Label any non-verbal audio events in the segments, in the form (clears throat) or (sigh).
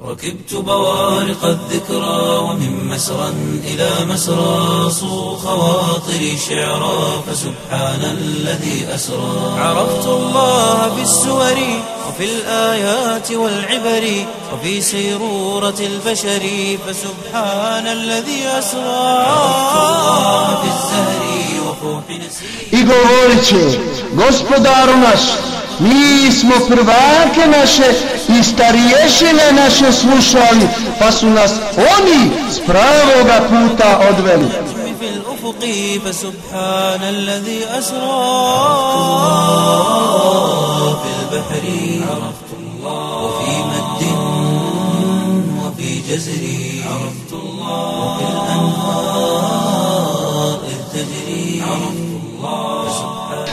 ركبت بوارق الذكرى ومن مسرى إلى مسرى صو خواطري شعرا فسبحان الذي أسرى. عرفت الله بالسور وفي الآيات والعبر وفي سيرورة البشر فسبحان الذي أسرى. عرفت الله بالزهر وفوح نسير i govorit će gospodaru naš mi smo prvake naše i stariješine naše slušali pa su nas oni s pravoga puta odveli في الأفق فسبحان الذي أسرى في البحر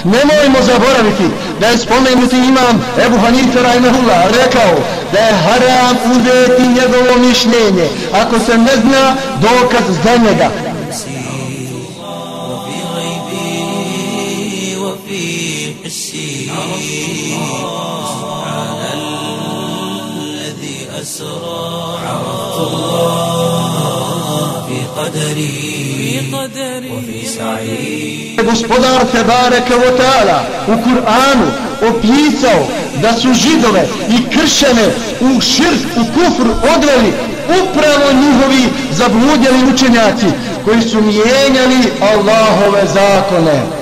Nemojmo zaboraviti da je spomenuti imam Ebu Hanife Rahimahullah rekao da je haram uzeti njegovo mišljenje ako se ne zna dokaz za njega. قدري وفي سعي Gospodar Tebareke wa ta'ala u Kur'anu opisao da su židove i kršćane u širk, u kufr odveli upravo njihovi zabludjeli učenjaci koji su mijenjali Allahove zakone.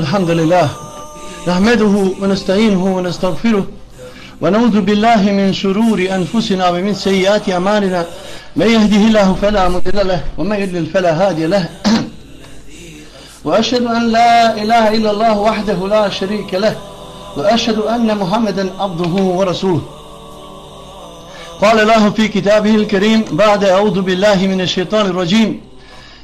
الحمد لله نحمده ونستعينه ونستغفره ونعوذ بالله من شرور أنفسنا ومن سيئات أعمالنا. من يهده الله فلا مضل له ومن يضلل فلا هادي له. (clears throat) وأشهد أن لا إله إلا الله وحده لا شريك له وأشهد أن محمدا عبده ورسوله. قال الله في كتابه الكريم بعد أعوذ بالله من الشيطان الرجيم.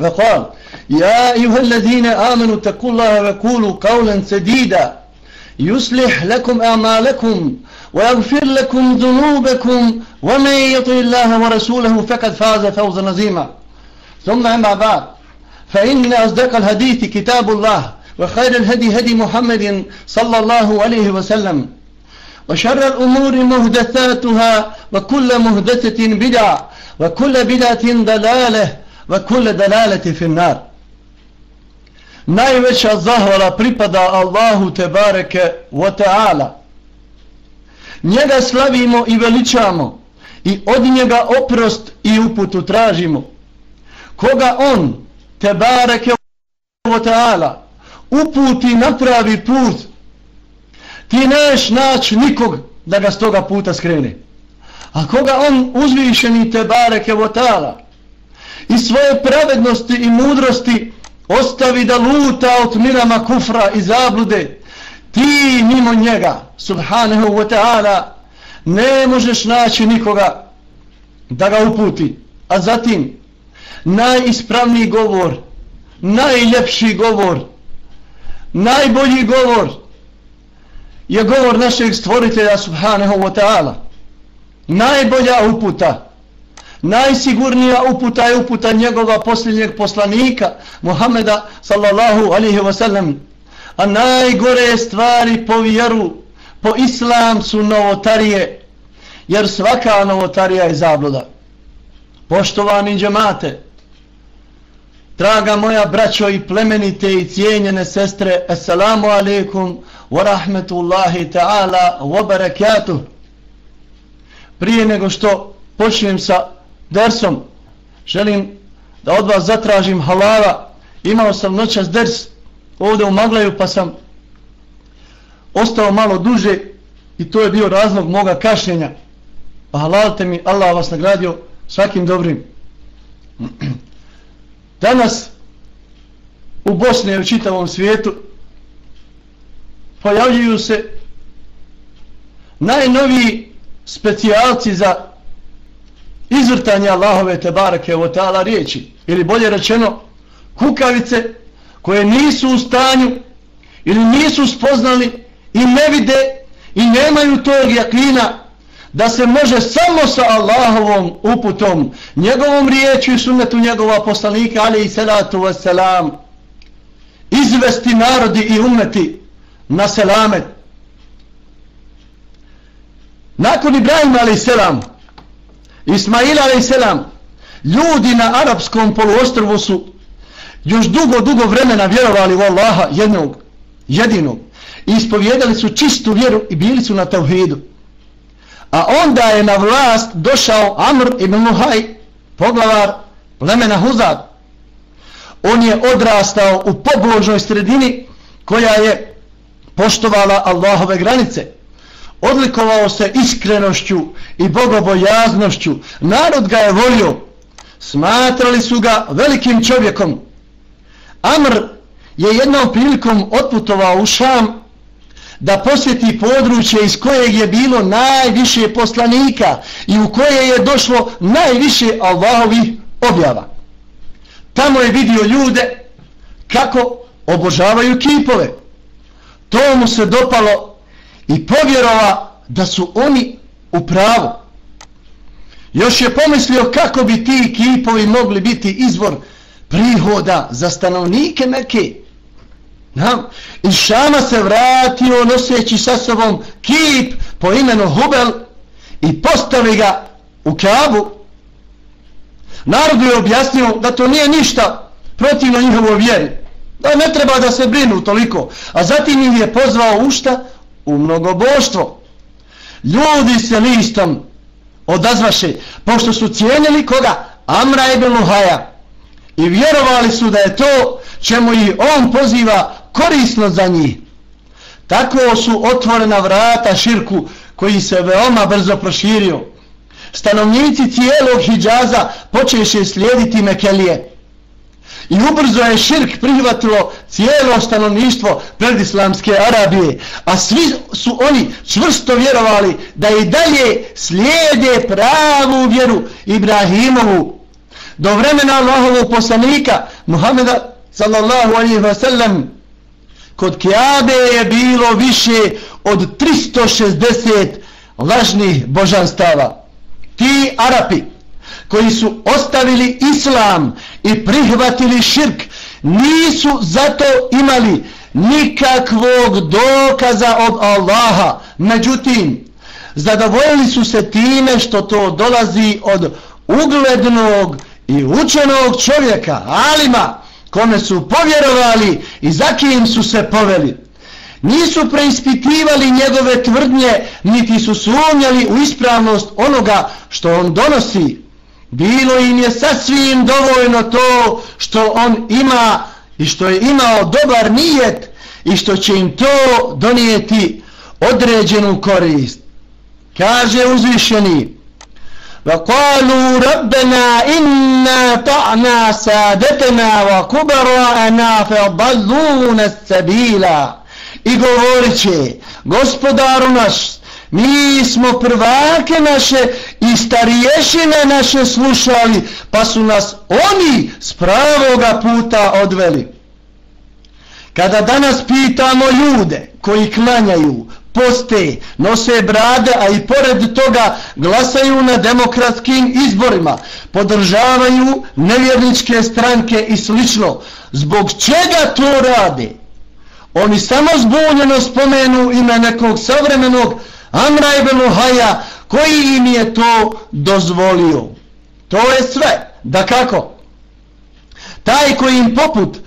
وقال يا أيها الذين آمنوا اتقوا الله وقولوا قولا سديدا. يصلح لكم أعمالكم ويغفر لكم ذنوبكم ومن يطع الله ورسوله فقد فاز فوزا عظيما. ثم أما بعد فإن أصدق الحديث كتاب الله وخير الهدي هدي محمد صلى الله عليه وسلم وشر الأمور مهدثاتها وكل مهدثة بدعة وكل بدعة ضلالة ve kulle delaleti finnar. Najveća zahvala pripada Allahu Tebareke wa taala. Njega slavimo i veličamo i od njega oprost i uputu tražimo. Koga on, Tebareke wa taala uputi napravi put, ti neš nać nikog da ga s toga puta skrene. A koga on uzvišeni Tebareke wa ta'ala i svoje pravednosti i mudrosti ostavi da luta od mirama kufra i zablude, ti mimo njega, subhanahu wa ta'ala, ne možeš naći nikoga da ga uputi. A zatim, najispravniji govor, najljepši govor, najbolji govor je govor našeg stvoritelja subhanahu wa ta'ala. Najbolja uputa najsigurnija uputa je uputa njegova posljednjeg poslanika Muhameda sallallahu alihi wasallam a najgore stvari po vjeru po islam su novotarije jer svaka novotarija je zabluda. Poštovani džemate draga moja braćo i plemenite i cijenjene sestre assalamu alaikum wa rahmetullahi ta'ala wa barakatuh. Prije nego što počnem sa dersom želim da od vas zatražim halala imao sam noćas ders ovdje u Maglaju pa sam ostao malo duže i to je bio razlog moga kašljenja. Pa halalte mi, Allah vas nagradio svakim dobrim. (clears throat) Danas u Bosni i u čitavom svijetu pojavljuju se najnoviji specijalci za izvrtanje Allahove tebareke o ta'ala riječi ili bolje rečeno kukavice koje nisu u stanju ili nisu spoznali i ne vide i nemaju tog jakina da se može samo sa Allahovom uputom, njegovom riječu i sunnetu njegova poslanika, ali i salatu wasalam, izvesti narodi i umeti na selamet. Nakon Ibrahima, ali selam, Ismail a.s. ljudi na arapskom poluostrovu su još dugo, dugo vremena vjerovali u Allaha jednog, jedinog. I ispovjedali su čistu vjeru i bili su na tevhidu. A onda je na vlast došao Amr ibn Muhaj, poglavar plemena Huzad. On je odrastao u pobložnoj sredini koja je poštovala Allahove granice. Odlikovao se iskrenošću i bogobojaznošću. Narod ga je volio. Smatrali su ga velikim čovjekom. Amr je jednom prilikom otputovao u Šam da posjeti područje iz kojeg je bilo najviše poslanika i u koje je došlo najviše Allahovih objava. Tamo je vidio ljude kako obožavaju kipove. To mu se dopalo i povjerova da su oni u pravu. Još je pomislio kako bi ti kipovi mogli biti izvor prihoda za stanovnike Mekke. Na? Iz Šama se vratio noseći sa sobom kip po imenu Hubel i postavi ga u Kabu. Narodu je objasnio da to nije ništa protivno njihovoj vjeri. Da ne treba da se brinu toliko. A zatim ih je pozvao u šta? U mnogoboštvo. Ljudi se listom odazvaše, pošto su cijenili koga? Amra ibn Luhaja. I vjerovali su da je to čemu i on poziva korisno za njih. Tako su otvorena vrata širku koji se veoma brzo proširio. Stanovnici cijelog Hidžaza počeše slijediti Mekelije. I ubrzo je širk prihvatilo cijelo stanovništvo predislamske Arabije. A svi su oni čvrsto vjerovali da i dalje slijede pravu vjeru Ibrahimovu. Do vremena Allahovog poslanika Muhammeda sallallahu alaihi wa sallam kod Kiabe je bilo više od 360 lažnih božanstava. Ti Arapi koji su ostavili islam i prihvatili širk nisu zato imali nikakvog dokaza od Allaha. Međutim, zadovoljili su se time što to dolazi od uglednog i učenog čovjeka, alima, kome su povjerovali i za kim su se poveli. Nisu preispitivali njegove tvrdnje, niti su sumnjali u ispravnost onoga što on donosi Bilo im je sasvim dovoljno to što on ima i što je imao dobar nijet i što će im to donijeti određenu korist. Kaže uzvišeni, وقالوا ربنا إنا طعنا سادتنا وكبراءنا فضلون السبيلا i govorit će gospodaru naš mi smo prvake naše i stariješine naše slušali pa su nas oni s pravoga puta odveli kada danas pitamo ljude koji klanjaju poste, nose brade, a i pored toga glasaju na demokratskim izborima, podržavaju nevjerničke stranke i slično. Zbog čega to rade? Oni samo zbunjeno spomenu ime nekog savremenog Amra ibn Uhaja koji im je to dozvolio. To je sve. Da kako? Taj koji im poput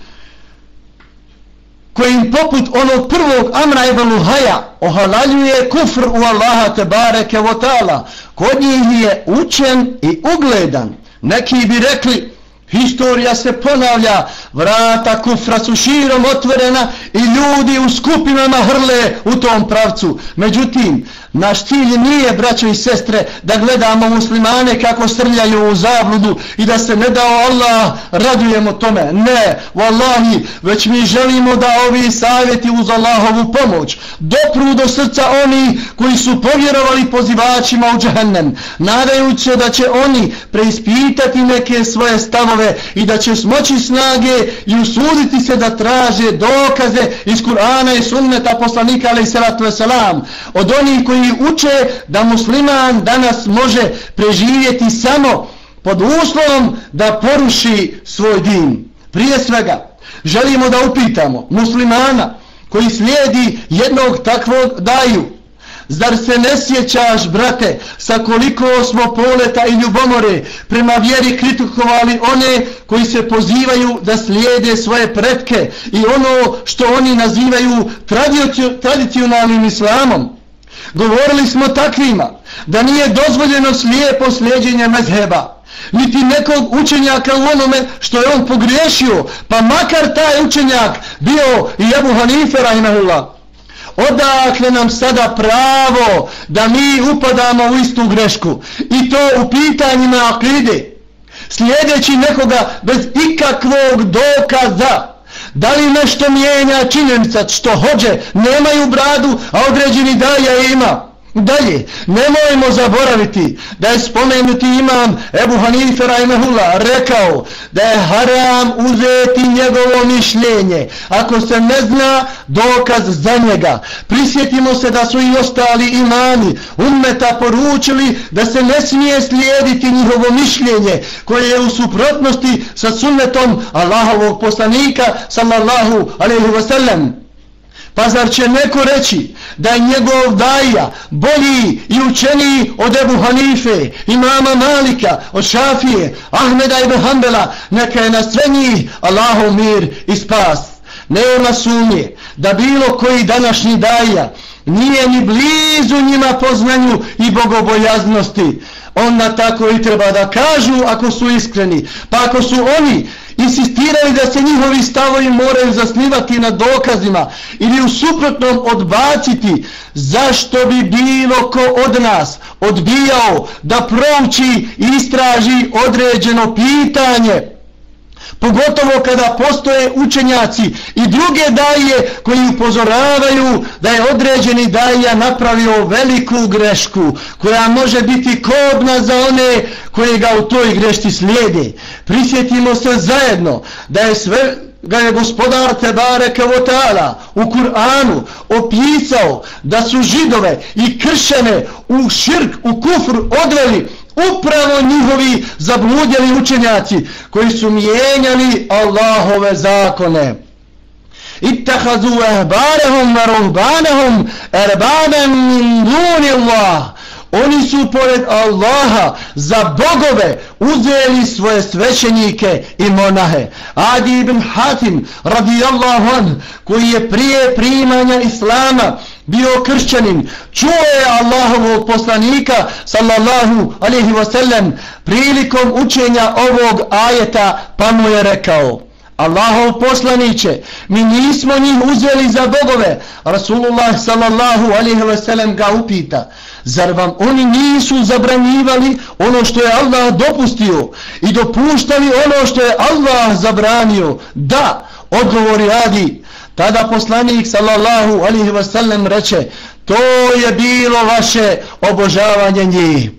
kojim poput onog prvog Amra ibn Luhaja ohalaljuje kufr u Allaha te bareke wa ta'ala, kod njih je učen i ugledan. Neki bi rekli, historija se ponavlja, Vrata kufra su širom otvorena i ljudi u skupinama hrle u tom pravcu. Međutim, naš cilj nije, braćo i sestre, da gledamo muslimane kako srljaju u zabludu i da se ne dao Allah radujemo tome. Ne, vallahi, već mi želimo da ovi savjeti uz Allahovu pomoć dopru do srca oni koji su povjerovali pozivačima u džahennem, nadajući se da će oni preispitati neke svoje stavove i da će smoći snage i usuditi se da traže dokaze iz Kur'ana i sunneta poslanika alaih salatu wasalam od onih koji uče da musliman danas može preživjeti samo pod uslovom da poruši svoj din. Prije svega, želimo da upitamo muslimana koji slijedi jednog takvog daju, Zar se ne sjećaš, brate, sa koliko smo poleta i ljubomore prema vjeri kritikovali one koji se pozivaju da slijede svoje pretke i ono što oni nazivaju tradicionalnim islamom? Govorili smo takvima da nije dozvoljeno slijepo slijedjenje mezheba, niti nekog učenjaka u onome što je on pogriješio, pa makar taj učenjak bio i Abu Hanife, rahimahullah odakle nam sada pravo da mi upadamo u istu grešku? I to u pitanjima akide. Slijedeći nekoga bez ikakvog dokaza. Da li nešto mijenja činjenica što hođe nemaju bradu a određeni daja ima? Dalje, nemojmo zaboraviti da je spomenuti imam Ebu Hanife Rajmehullah rekao da je haram uzeti njegovo mišljenje ako se ne zna dokaz za njega. Prisjetimo se da su i ostali imani ummeta poručili da se ne smije slijediti njihovo mišljenje koje je u suprotnosti sa sunnetom Allahovog poslanika sallallahu alaihi wasallam. Pa zar će neko reći da je njegov daja bolji i učeniji od Ebu Hanife, imama Malika, od Šafije, Ahmeda i Behambela, neka je na sve njih Allahov mir i spas. Nema sumnje da bilo koji današnji daja nije ni blizu njima poznanju i bogobojaznosti. Onda tako i treba da kažu ako su iskreni. Pa ako su oni insistirali da se njihovi stavovi moraju zasnivati na dokazima ili u suprotnom odbaciti zašto bi bilo ko od nas odbijao da prouči i istraži određeno pitanje? Pogotovo kada postoje učenjaci i druge daje koji upozoravaju da je određeni daja napravio veliku grešku koja može biti kobna za one koje ga u toj grešti slijede. Prisjetimo se zajedno da je sve ga je gospodar Tebare Kevotala u Kur'anu opisao da su židove i kršene u širk, u kufr odveli upravo njihovi zabludjeli učenjaci koji su mijenjali Allahove zakone. Ittahazu ehbarehum wa ruhbanehum erbaben min duni Allah. Oni su pored Allaha za bogove uzeli svoje svećenike i monahe. Adi ibn Hatim radijallahu an koji je prije primanja Islama bio kršćanin, čuo je Allahovog poslanika, sallallahu alaihi wasallam, prilikom učenja ovog ajeta, pa mu je rekao, Allahov poslaniće, mi nismo njih uzeli za bogove. Rasulullah sallallahu alaihi wasallam ga upita, zar vam oni nisu zabranjivali ono što je Allah dopustio i dopuštali ono što je Allah zabranio? Da, odgovori Adi, Tada poslanik sallallahu alihi wasallam reče to je bilo vaše obožavanje njih.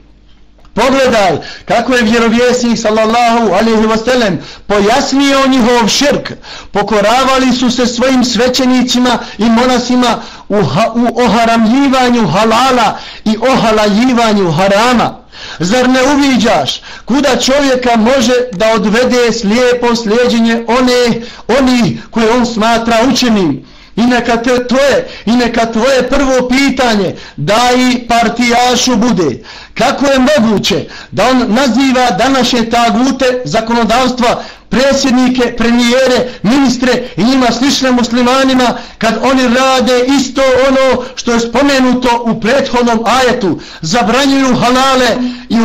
Pogledaj kako je vjerovjesnik sallallahu alihi wasallam pojasnio njihov širk. Pokoravali su se svojim svećenicima i monasima u, ha, u oharamljivanju halala i ohalajivanju harama. Zar ne uviđaš kuda čovjeka može da odvede slijepo slijedjenje one, oni koje on smatra učenim? I neka te tvoje, i neka tvoje prvo pitanje da i partijašu bude. Kako je moguće da on naziva današnje tagute zakonodavstva predsjednike, premijere, ministre i njima slične muslimanima kad oni rade isto ono što je spomenuto u prethodnom ajetu zabranjuju halale i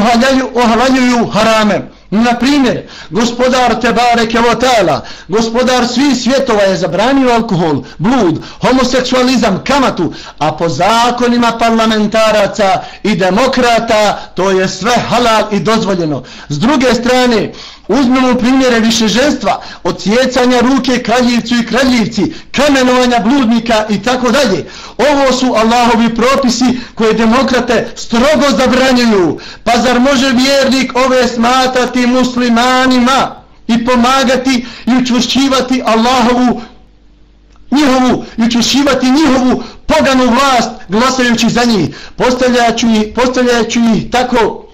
ohaljuju harame Na primjer, gospodar Tebare Kevotala, gospodar svih svjetova je zabranio alkohol, blud, homoseksualizam, kamatu, a po zakonima parlamentaraca i demokrata to je sve halal i dozvoljeno. S druge strane, Uzmemo primjere više ženstva, ruke kraljivcu i kraljivci, kamenovanja bludnika i tako dalje. Ovo su Allahovi propisi koje demokrate strogo zabranjuju. Pa zar može vjernik ove smatrati muslimanima i pomagati i učvršćivati Allahovu njihovu i učvršivati njihovu poganu vlast glasajući za njih, postavljajući, postavljajući ih tako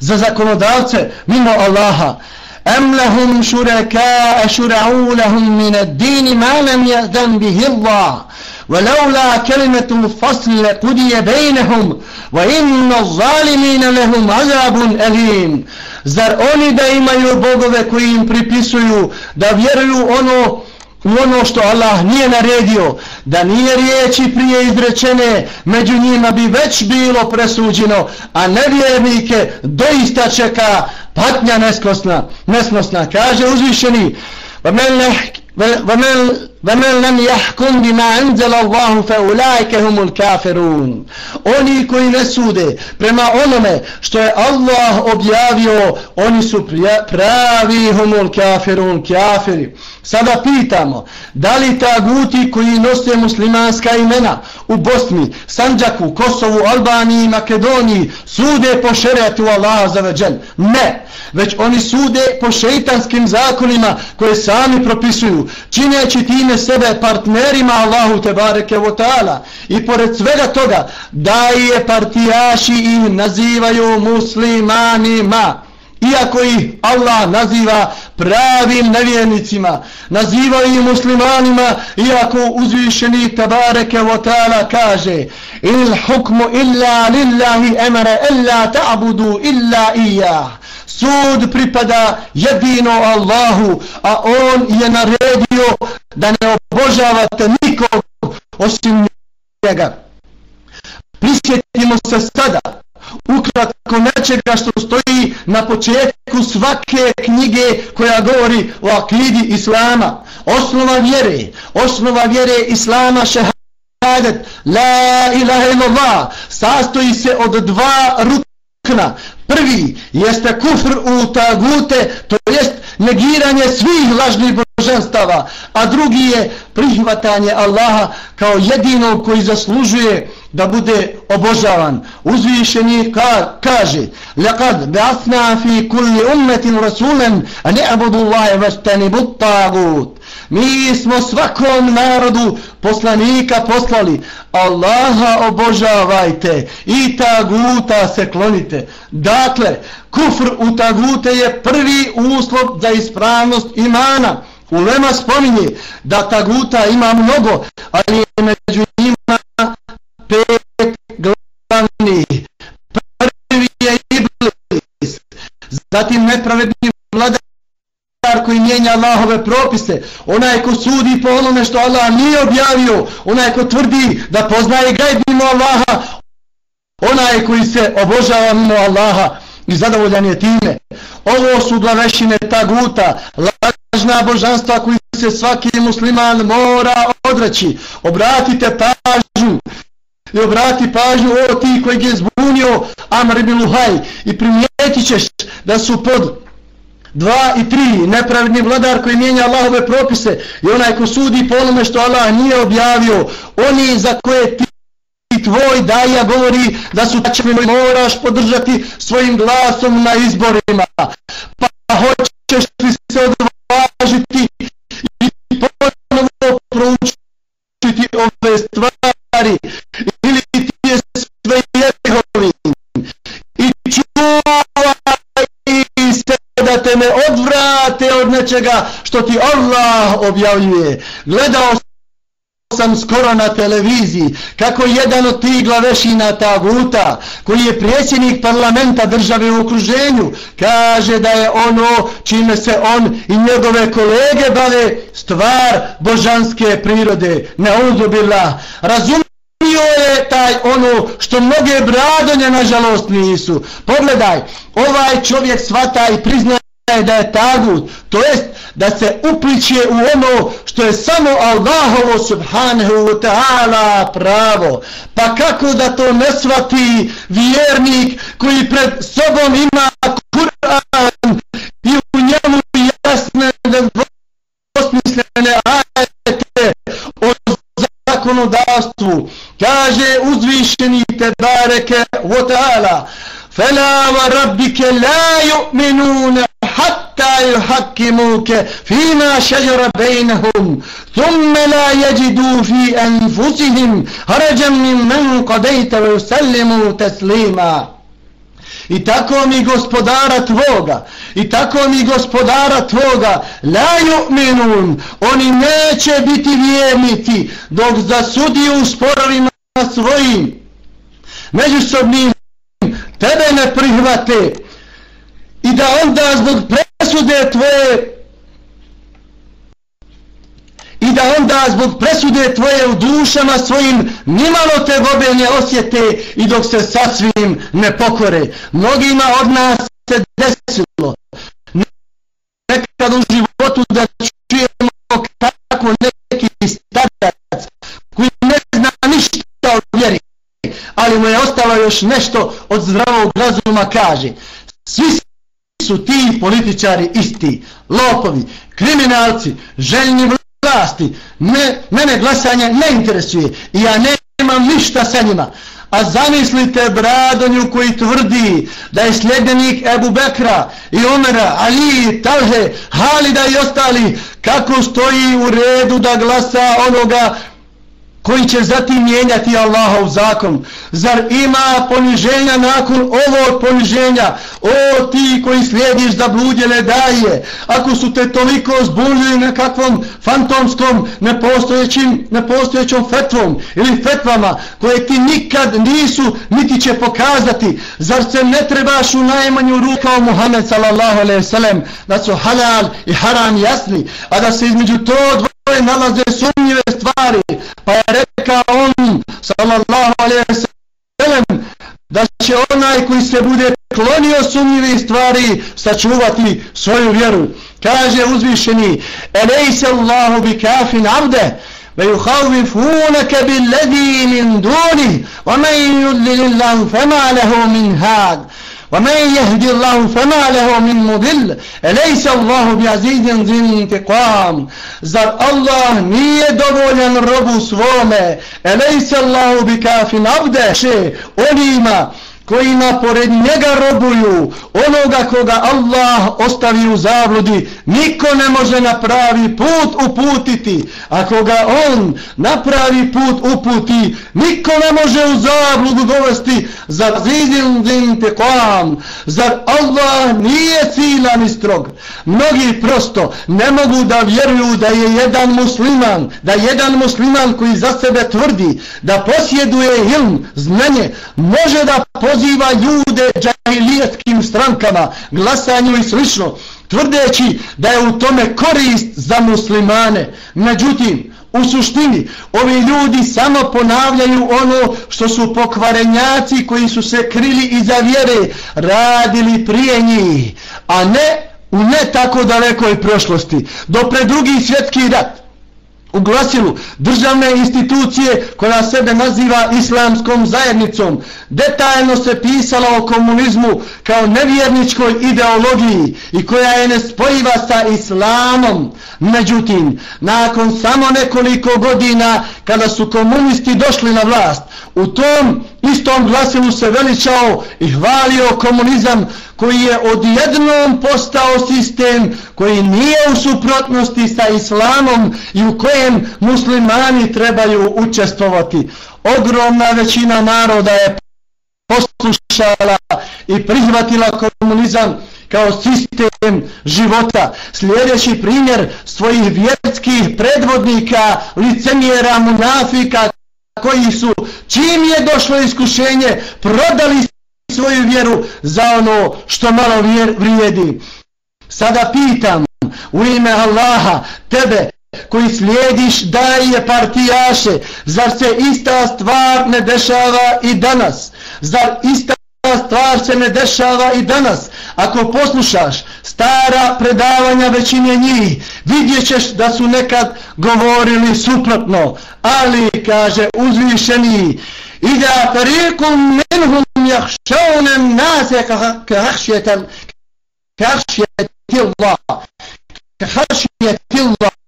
za zakonodavce mimo Allaha am lahum shuraka shura'u lahum min ad-din ma lam ya'dan bihi Allah ولولا كلمة الفصل قضي بينهم وإن الظالمين لهم عذاب أليم Zar oni da imaju bogove koji im pripisuju da vjeruju ono u ono što Allah nije naredio, da nije riječi prije izrečene, među njima bi već bilo presuđeno, a nevjernike doista čeka patnja neskosna, nesnosna. Kaže uzvišeni, وَمَنْ لَمْ يَحْكُمْ بِمَا أَنْزَلَ اللَّهُ فَأُولَٰئِكَ هُمُ الْكَافِرُونَ Oni koji ne sude prema onome što je Allah objavio, oni su pravi humul kafirun, kafiri. Sada pitamo, da li ta guti koji nose muslimanska imena u Bosni, Sanđaku, Kosovu, Albaniji, Makedoniji sude po šerijatu Allaha za veđen? Ne, već oni sude po šeitanskim zakonima koje sami propisuju, čineći time sebe partnerima Allahu te bareke. I pored svega toga, da je partijaši ih nazivaju muslimanima iako ih Allah naziva pravim nevjernicima, naziva ih muslimanima, iako uzvišeni tabareke wa ta'ala kaže il hukmu illa lillahi emere illa ta'budu illa ija. Sud pripada jedino Allahu, a on je naredio da ne obožavate nikog osim njega. Prisjetimo se sada oko nečega što stoji na početku svake knjige koja govori o akidi Islama. Osnova vjere, osnova vjere Islama šehadet, la ilaha illallah, sastoji se od dva rukna. Prvi jeste kufr u tagute, to jest negiranje svih lažnih božanstava, a drugi je prihvatanje Allaha kao jedinog koji zaslužuje da bude obožavan. Uzvišeni ka, kaže لَقَدْ بَعْثْنَا فِي كُلِّ أُمَّةٍ رَسُولًا أَنِ أَبُدُ اللَّهِ وَشْتَنِبُ الطَّاغُوتِ Mi smo svakom narodu poslanika poslali. Allaha obožavajte i taguta se klonite. Dakle, kufr u tagute je prvi uslov za ispravnost imana. Ulema spominje da taguta ima mnogo, ali je među njima pet glavnih. Prvi je Iblis, zatim nepravedni vladar koji mijenja Allahove propise, onaj ko sudi po onome što Allah nije objavio, onaj ko tvrdi da poznaje gajb mimo Allaha, onaj koji se obožava mimo Allaha i zadovoljan je time. Ovo su glavešine taguta, lažna božanstva koji se svaki musliman mora odreći. Obratite pažnju i obrati pažnju o ti koji je zbunio Amr ibn Luhaj i primijetit ćeš da su pod dva i tri nepravedni vladar koji mijenja Allahove propise i onaj ko sudi po onome što Allah nije objavio. Oni za koje ti tvoj daja govori da su tačni moraš podržati svojim glasom na izborima. Pa hoćeš li se odvažiti nečega što ti Allah objavljuje. Gledao sam skoro na televiziji kako jedan od tih glavešina Taguta koji je predsjednik parlamenta države u okruženju kaže da je ono čime se on i njegove kolege bave stvar božanske prirode. Ne uzubila razumije je taj ono što mnoge bradonje nažalost nisu. Pogledaj, ovaj čovjek svata i priznaje da je tagut, to jest da se upliče u ono što je samo Allahovo subhanahu wa ta'ala pravo. Pa kako da to ne svati vjernik koji pred sobom ima Kur'an i u njemu jasne dvosmislene ajete o zakonodavstvu. Kaže uzvišeni te bareke wa ta'ala فلا وربك لا يؤمنون حتى يحكموك فيما شجر بينهم ثم لا يجدوا في أنفسهم هرجا ممن قضيت ويسلموا تسليما I tako mi gospodara tvoga, i tako mi gospodara tvoga, la yu'minun, oni neće biti vjernici, dok zasudi u sporovima svojim, međusobnim tebe ne prihvate i da onda zbog presude tvoje i da onda zbog presude tvoje u dušama svojim nimalo te gobe ne osjete i dok se sasvim ne pokore. Mnogima od nas se desilo mu je ostalo još nešto od zdravog razuma kaže svi su ti političari isti lopovi, kriminalci željni vlasti me, mene glasanje ne interesuje i ja nemam ništa sa njima. A zamislite Bradonju koji tvrdi da je sljedenik Ebu Bekra i Omera, Ali, Talhe, Halida i ostali kako stoji u redu da glasa onoga koji će zatim mijenjati Allahov zakon. Zar ima poniženja nakon ovog poniženja? O ti koji slijediš zabludjele daje, ako su te toliko zbunili nekakvom fantomskom nepostojećim, nepostojećom fetvom ili fetvama koje ti nikad nisu niti će pokazati, zar se ne trebaš u najmanju ruku kao Muhammed sallallahu alaihi sallam da su halal i haram jasni, a da se između to dvoje nalaze sumnjive stvari, pa je rekao on sallallahu alaihi sallam da će onaj koji se bude klonio sumnjive stvari sačuvati svoju vjeru. Kaže uzvišeni elejse Allahu bi kafin abde ve yuhawifunaka bil ladhi min duni wa man yudlil fama lahu min had ومن يهدي الله فما له من مضل أليس الله بعزيز ذي انتقام؟ زر الله نية دوبولا ربو سوومه أليس الله بكاف عبده؟ شيء أليمة koina pored njega robuju onoga koga Allah ostavi u zabludi niko ne može na pravi put uputiti. A koga on na pravi put uputi niko ne može u zabludu dovesti. Za zizim din tekoam zar Allah nije silan i strog. Mnogi prosto ne mogu da vjeruju da je jedan musliman da jedan musliman koji za sebe tvrdi da posjeduje ilm znanje može da poziva ljude džahilijetskim strankama, glasanju i slično, tvrdeći da je u tome korist za muslimane. Međutim, u suštini, ovi ljudi samo ponavljaju ono što su pokvarenjaci koji su se krili iza vjere, radili prije njih, a ne u ne tako dalekoj prošlosti. Do pred drugi svjetski rat, u glasilu državne institucije koja sebe naziva islamskom zajednicom. Detaljno se pisala o komunizmu kao nevjerničkoj ideologiji i koja je nespojiva sa islamom. Međutim nakon samo nekoliko godina kada su komunisti došli na vlast u tom istom glasilu se veličao i hvalio komunizam koji je odjednom postao sistem koji nije u suprotnosti sa islamom i u kojem muslimani trebaju učestvovati. Ogromna većina naroda je poslušala i prihvatila komunizam kao sistem života. Sljedeći primjer svojih vjerskih predvodnika, licemjera, munafika, koji su, čim je došlo iskušenje, prodali svoju vjeru za ono što malo vrijedi. Sada pitam u ime Allaha, tebe koji slijediš daje partijaše, zar se ista stvar ne dešava i danas? Zar ista stvar se ne dešava i danas? Ako poslušaš stara predavanja većine njih, vidjet ćeš da su nekad govorili suprotno, ali, kaže uzvišeni, Ida farikum minhum jahšaunem nase kahšjetel, kahšjetil Allah. Kahšjetil Allah.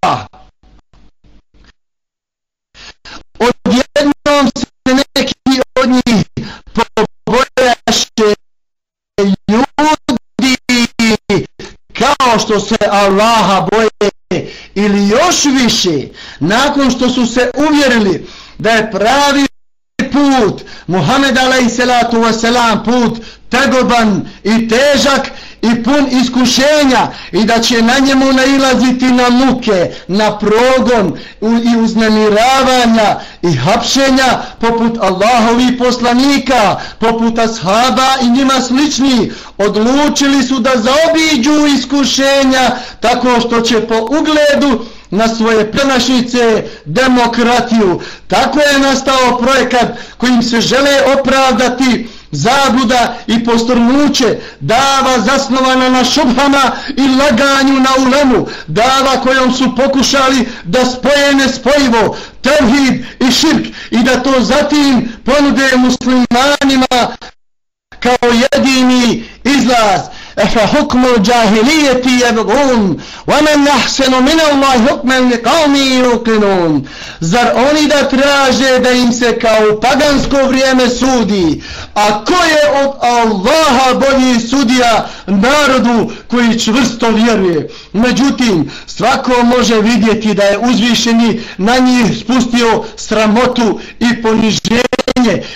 Kao što se Allaha boje ili još više nakon što su se uvjerili da je pravi put Muhammed alaih wasalam put tegoban i težak i pun iskušenja i da će na njemu nailaziti na muke, na progon i uznemiravanja i hapšenja poput Allahovi poslanika, poput ashaba i njima slični, odlučili su da zaobiđu iskušenja tako što će po ugledu na svoje prenašnice demokratiju. Tako je nastao projekat kojim se žele opravdati zabluda i postrnuće, dava zasnovana na šubhama i laganju na ulemu, dava kojom su pokušali da spoje nespojivo, tevhid i širk i da to zatim ponude muslimanima kao jedini izlaz. أفحكم الجاهلية يبغون ومن نحسن من الله حكما لقوم يوقنون Zar oni da traže da im se kao pagansko vrijeme sudi? A ko je od Allaha bolji sudija narodu koji čvrsto vjeruje? Međutim, svako može vidjeti da je uzvišeni na njih spustio sramotu i poniženje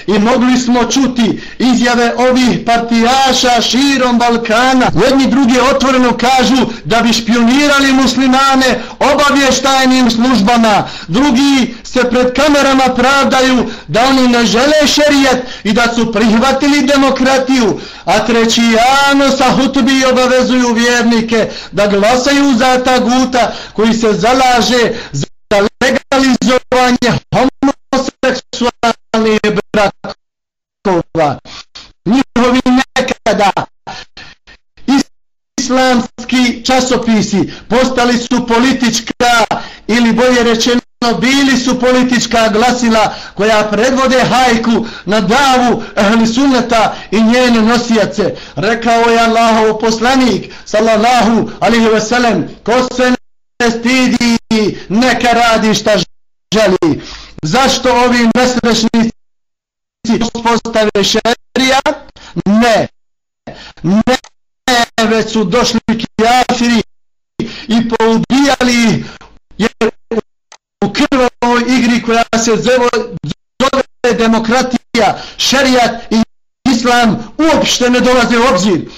i mogli smo čuti izjave ovih partijaša širom Balkana. Jedni drugi otvoreno kažu da bi špionirali muslimane obavještajnim službama. Drugi se pred kamerama pravdaju da oni ne žele šerijet i da su prihvatili demokratiju. A treći jano sa hutbi obavezuju vjernike da glasaju za ta guta koji se zalaže za legalizovanje časopisi postali su politička ili bolje rečeno bili su politička glasila koja predvode hajku na davu ehli sunneta i njene nosijace. Rekao je Allahov poslanik sallallahu alihi veselem, ko se ne stidi neka radi šta želi. Zašto ovi nesrešnici postave šerija? Ne. Ne već su došli kjafiri i poubijali jer u krvavoj igri koja se zove, zove demokratija, šerijat i islam uopšte ne dolaze u obzir.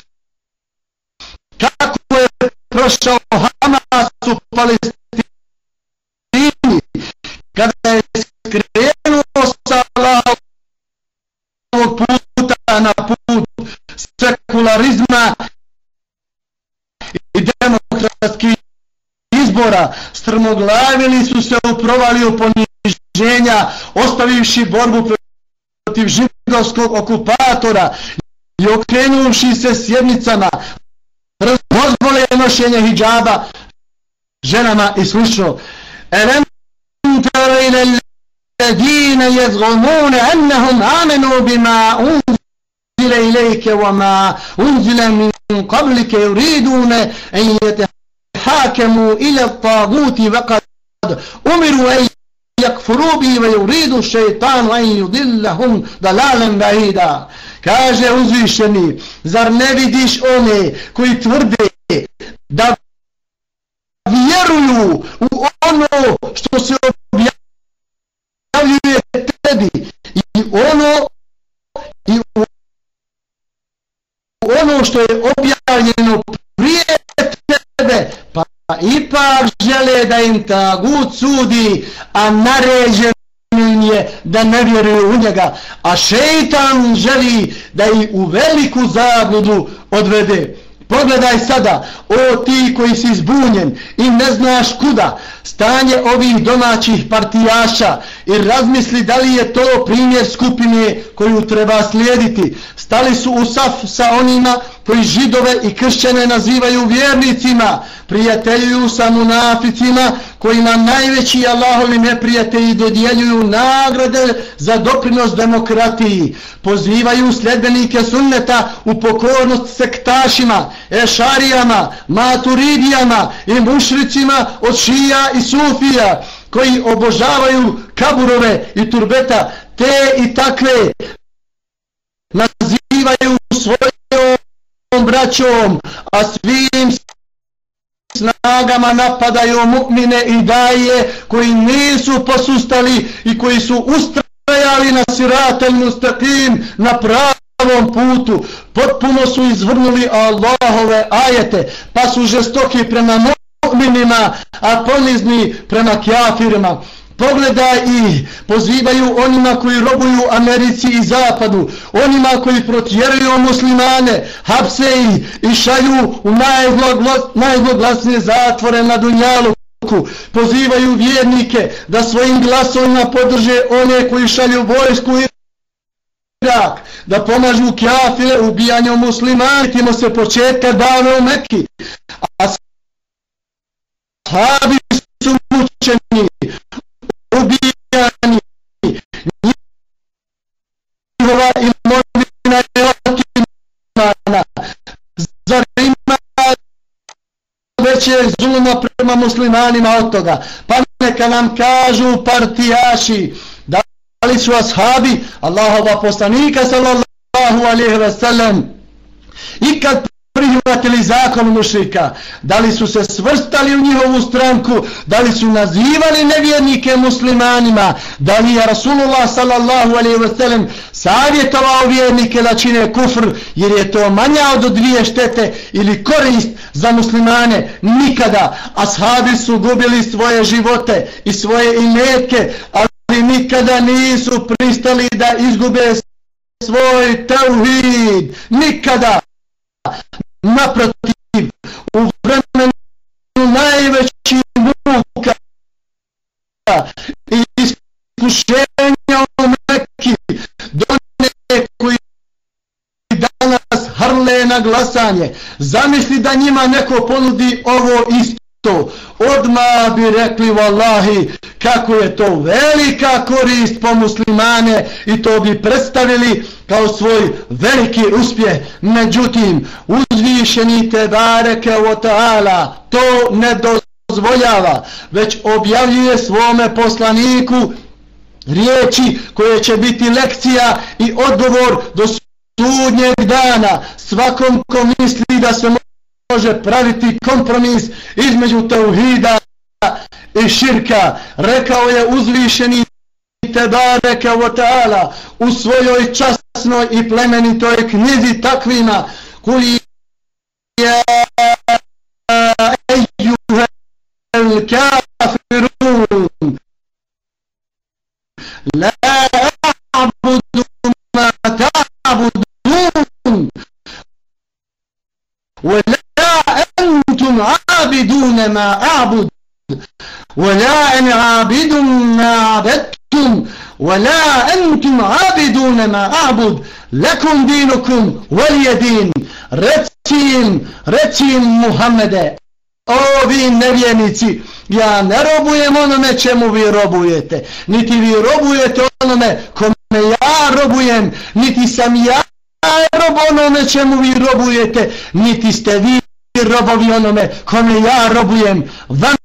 Kako je prošao Hamas u Palestini kada je skrenuo sa Allahovog puta na put sekularizma i demokratskih izbora strmoglavili su se u provaliju poniženja ostavivši borbu protiv židovskog okupatora i okrenuši se sjednicama razvole nošenje hijjaba ženama i slično elem tera ila ledine jezgonune ennehum amenu bima unzile ilike wama unzile min قبلك يريدون أن hakemu ila taguti vakad umiru ej yakfuru bi wa yuridu shaytan an yudillahum dalalan ba'ida kaže uzvišeni zar ne vidiš one koji tvrde da vjeruju u ono što se objavljuje tebi i ono i ono što je objavljeno pa ipak žele da im tagut sudi, a naređen im je da ne vjeruju u njega. A šeitan želi da ih u veliku zabludu odvede. Pogledaj sada, o ti koji si zbunjen i ne znaš kuda, stanje ovih domaćih partijaša i razmisli da li je to primjer skupine koju treba slijediti. Stali su u saf sa onima koji židove i kršćane nazivaju vjernicima, prijateljuju sa munaficima koji nam najveći Allahovi neprijatelji dodjeljuju nagrade za doprinos demokratiji, pozivaju sljedbenike sunneta u pokornost sektašima, ešarijama, maturidijama i mušricima od šija i sufija koji obožavaju kaburove i turbeta, te i takve nazivaju svoj braćom, a svim snagama napadaju mu'mine i daje koji nisu posustali i koji su ustrajali na siratelj mustakim na pravom putu. Potpuno su izvrnuli Allahove ajete pa su žestoki prema mu'minima a ponizni prema kjafirima. Pogledaj i pozivaju onima koji robuju Americi i Zapadu, onima koji protjeruju muslimane, hapse ih i šalju u najzloglasnije zatvore na Dunjaluku. Pozivaju vjernike da svojim glasovima podrže one koji šalju vojsku i Irak, da pomažu kjafile ubijanju muslimane, timo se početka dana u Mekki. A sahabi su mučeni, većeg zuluma prema muslimanima od toga. Pa neka nam kažu partijaši da li su ashabi Allahova poslanika sallallahu alaihi ve sellem, i kad prihvatili zakon mušrika, da li su se svrstali u njihovu stranku, da li su nazivali nevjernike muslimanima, da li je Rasulullah sallallahu alaihi wa sallam savjetovao vjernike da čine kufr, jer je to manja od dvije štete ili korist za muslimane, nikada. Ashabi su gubili svoje živote i svoje imetke, ali nikada nisu pristali da izgube svoj tauhid, nikada naprotiv u vremenu najveći muka i iskušenja u Mekki donije koji danas hrle na glasanje. Zamisli da njima neko ponudi ovo isto to. odmah bi rekli vallahi kako je to velika korist po muslimane i to bi predstavili kao svoj veliki uspjeh. Međutim, uzvišeni te bareke o ta'ala to ne dozvoljava, već objavljuje svome poslaniku riječi koje će biti lekcija i odgovor do sudnjeg dana svakom ko misli da se može praviti kompromis između tauhida i širka. Rekao je uzvišeni tebareke wa ta'ala u svojoj časnoj i plemenitoj knjizi takvima koji أنا عابد ما عبدتم ولا أنتم عابدون ما أعبد لكم دينكم ولي دين رتين رتين محمد ovi nevjenici ja ne robujem onome čemu vi robujete niti vi robujete onome kome ja robujem niti sam ja rob onome čemu vi robujete niti ste vi robovi onome kome ja robujem vam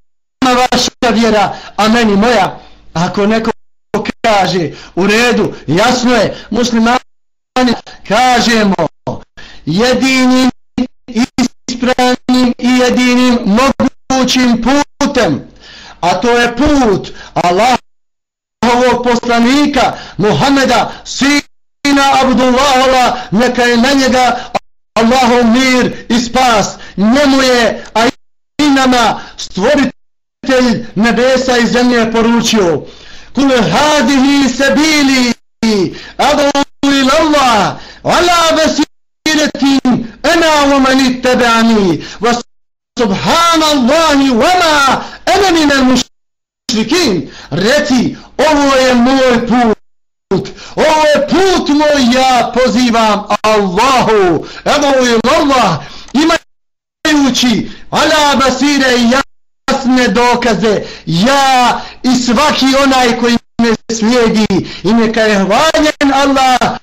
vaša vjera, a meni moja. Ako neko kaže u redu, jasno je, muslimani kažemo jedinim ispravnim i jedinim mogućim putem, a to je put Allahovog poslanika Muhameda, sina Abdullahova, neka je na njega Allahov mir i spas, njemu je, a i nama stvoriti stvoritelj nebesa i zemlje poručio kul hadihi sabili adu ila Allah ala basiretin ana wa man ittaba'ani wa subhanallahi wa ma ana min al-mushrikin reci ovo je moj put ovo je put moj ja pozivam Allahu evo je Allah imajući ala basire i jasne dokaze. Ja i svaki onaj koji me slijedi i neka je hvaljen Allah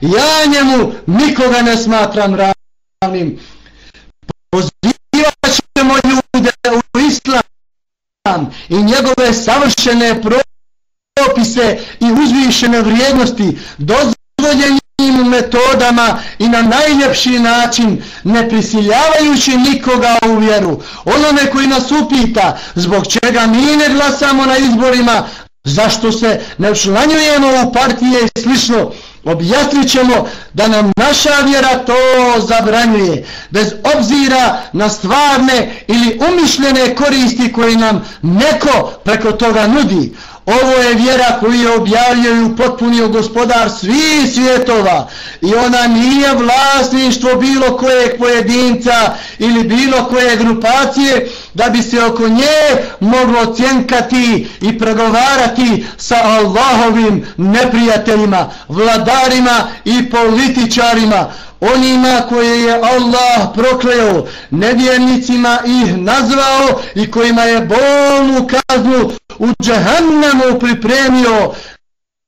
ja njemu nikoga ne smatram ravnim. Pozivat ćemo ljude u islam i njegove savršene propise i uzvišene vrijednosti metodama i na najljepši način ne prisiljavajući nikoga u vjeru. Onome koji nas upita zbog čega mi ne glasamo na izborima? Zašto se ne učlanjujemo u partije i slično? Objasnit ćemo da nam naša vjera to zabranjuje bez obzira na stvarne ili umišljene koristi koje nam neko preko toga nudi ovo je vjera koju je objavio i upotpunio gospodar svih svjetova. I ona nije vlasništvo bilo kojeg pojedinca ili bilo koje grupacije da bi se oko nje moglo cjenkati i pregovarati sa Allahovim neprijateljima, vladarima i političarima, onima koje je Allah prokleo, nevjernicima ih nazvao i kojima je bolnu kaznu u džahannemu pripremio.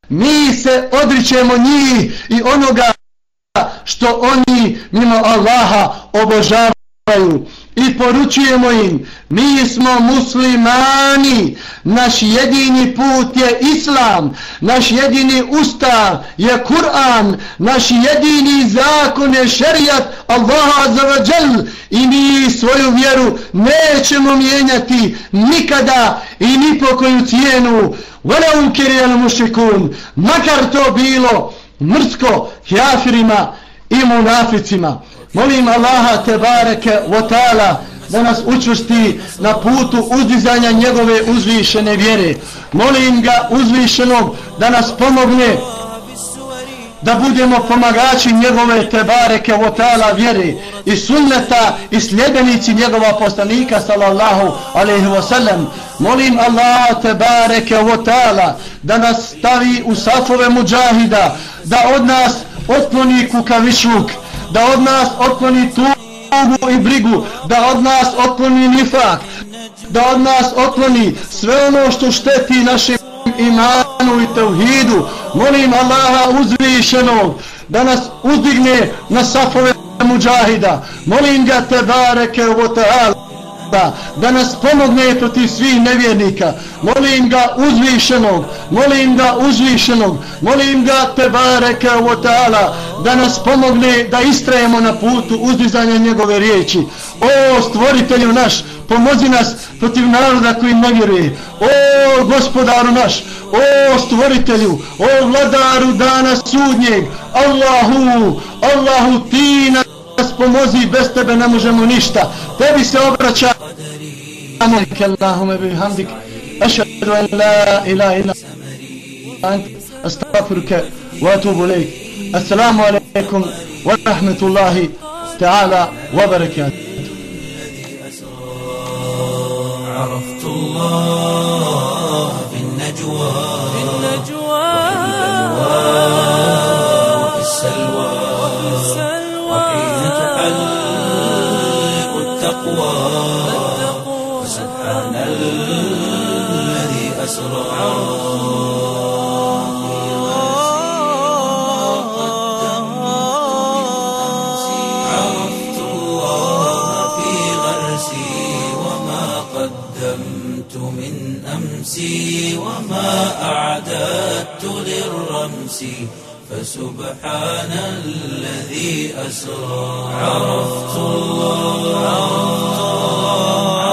Mi se odričemo njih i onoga što oni mimo Allaha obožavaju i poručujemo im mi smo muslimani naš jedini put je islam naš jedini ustav je Kur'an naš jedini zakon je šerijat Allaha azzavadžel i mi svoju vjeru nećemo mijenjati nikada i ni po koju cijenu. Vela unkirijan mušikun makar to bilo mrsko kjafirima i munaficima. Molim Allaha te bareke wa ta'ala da nas učvrsti na putu uzdizanja njegove uzvišene vjere. Molim ga uzvišenog da nas pomogne da budemo pomagači njegove tebareke votala vjere i sunneta i sljedenici njegova poslanika sallallahu alaihi wasallam. Molim Allah tebareke votala da nas stavi u safove muđahida, da od nas otkloni kukavišluk, da od nas otkloni tugu i brigu, da od nas otkloni nifak, da od nas otkloni sve ono što šteti našim imanu i tevhidu. Molim Allaha uzvišenog da nas uzdigne na safove muđahida. Molim ga te bareke u ta'ala da, da nas pomogne protiv svih nevjernika. Molim ga uzvišenog, molim ga uzvišenog, molim ga te Votala, da nas pomogne da istrajemo na putu uzdizanja njegove riječi. O stvoritelju naš, pomozi nas protiv naroda koji ne vjeruje. O gospodaru naš, o stvoritelju, o vladaru dana sudnjeg, Allahu, Allahu ti nas nas pomozi, bez tebe ne možemo ništa. Tebi se obraća. سبحانك اللهم بحمدك. أشهد أن لا إله إلا أنت. أستغفرك وأتوب إليك. السلام عليكم ورحمة الله تعالى وبركاته. عرفت الله. نفسي فسبحان الذي أسرى. عرفت الله عرفت الله.